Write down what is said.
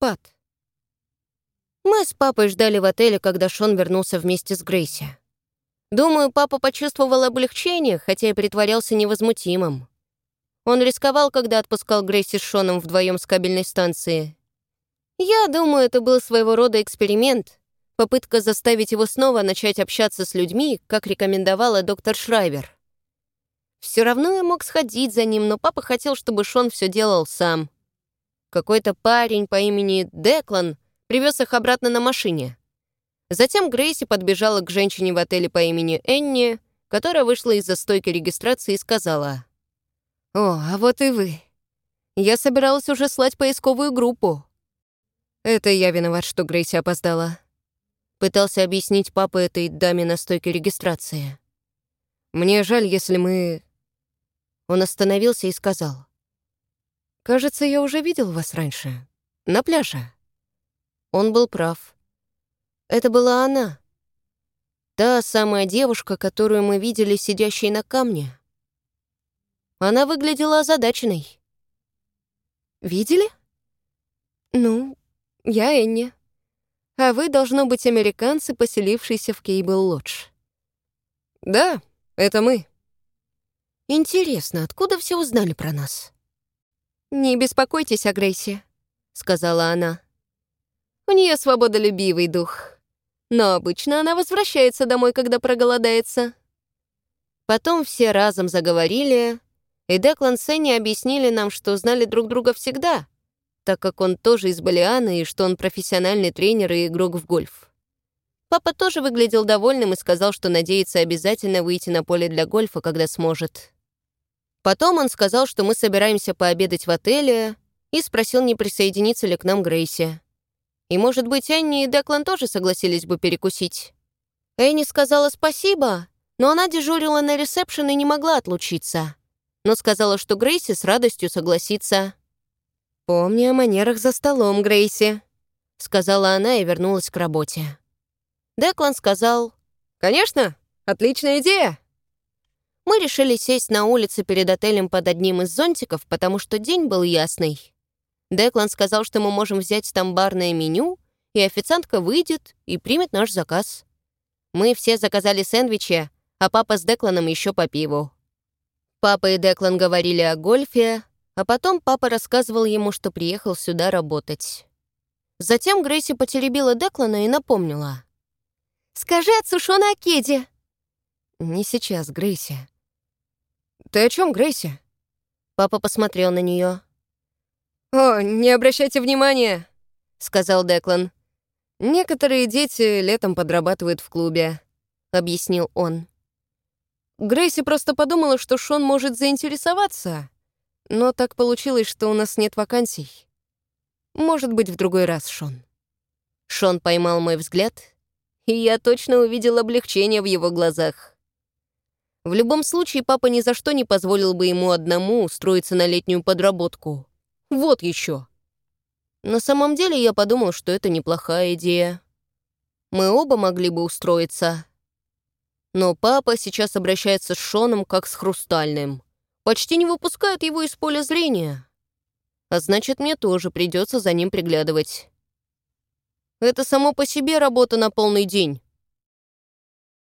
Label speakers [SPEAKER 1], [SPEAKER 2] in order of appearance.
[SPEAKER 1] Пат. Мы с папой ждали в отеле, когда Шон вернулся вместе с Грейси. Думаю, папа почувствовал облегчение, хотя и притворялся невозмутимым. Он рисковал, когда отпускал Грейси с Шоном вдвоем с кабельной станции. Я думаю, это был своего рода эксперимент, попытка заставить его снова начать общаться с людьми, как рекомендовала доктор Шрайвер. Все равно я мог сходить за ним, но папа хотел, чтобы Шон все делал сам. Какой-то парень по имени Деклан привез их обратно на машине. Затем Грейси подбежала к женщине в отеле по имени Энни, которая вышла из-за стойки регистрации и сказала, «О, а вот и вы. Я собиралась уже слать поисковую группу». «Это я виноват, что Грейси опоздала», — пытался объяснить папа этой даме на стойке регистрации. «Мне жаль, если мы...» Он остановился и сказал, «Кажется, я уже видел вас раньше. На пляже». Он был прав. Это была она. Та самая девушка, которую мы видели сидящей на камне. Она выглядела озадаченной. «Видели?» «Ну, я Энни. А вы, должно быть, американцы, поселившиеся в Кейбл-Лодж». «Да, это мы». «Интересно, откуда все узнали про нас?» «Не беспокойтесь о Грейсе», — сказала она. «У нее свободолюбивый дух. Но обычно она возвращается домой, когда проголодается». Потом все разом заговорили, и Деклан с объяснили нам, что знали друг друга всегда, так как он тоже из Балиана и что он профессиональный тренер и игрок в гольф. Папа тоже выглядел довольным и сказал, что надеется обязательно выйти на поле для гольфа, когда сможет. Потом он сказал, что мы собираемся пообедать в отеле, и спросил, не присоединиться ли к нам Грейси. И, может быть, Энни и Деклан тоже согласились бы перекусить. Энни сказала спасибо, но она дежурила на ресепшн и не могла отлучиться. Но сказала, что Грейси с радостью согласится. «Помни о манерах за столом, Грейси», — сказала она и вернулась к работе. Деклан сказал, «Конечно, отличная идея». Мы решили сесть на улице перед отелем под одним из зонтиков, потому что день был ясный. Деклан сказал, что мы можем взять там барное меню, и официантка выйдет и примет наш заказ. Мы все заказали сэндвичи, а папа с Декланом еще по пиву. Папа и Деклан говорили о гольфе, а потом папа рассказывал ему, что приехал сюда работать. Затем Грейси потеребила Деклана и напомнила. «Скажи отцу Шона о Кеде!» «Не сейчас, Грейси». «Ты о чем, Грейси?» Папа посмотрел на нее. «О, не обращайте внимания», — сказал Деклан. «Некоторые дети летом подрабатывают в клубе», — объяснил он. Грейси просто подумала, что Шон может заинтересоваться, но так получилось, что у нас нет вакансий. Может быть, в другой раз, Шон. Шон поймал мой взгляд, и я точно увидел облегчение в его глазах. В любом случае, папа ни за что не позволил бы ему одному устроиться на летнюю подработку. Вот еще. На самом деле я подумал, что это неплохая идея. Мы оба могли бы устроиться. Но папа сейчас обращается с Шоном как с хрустальным. Почти не выпускает его из поля зрения. А значит, мне тоже придется за ним приглядывать. Это само по себе работа на полный день.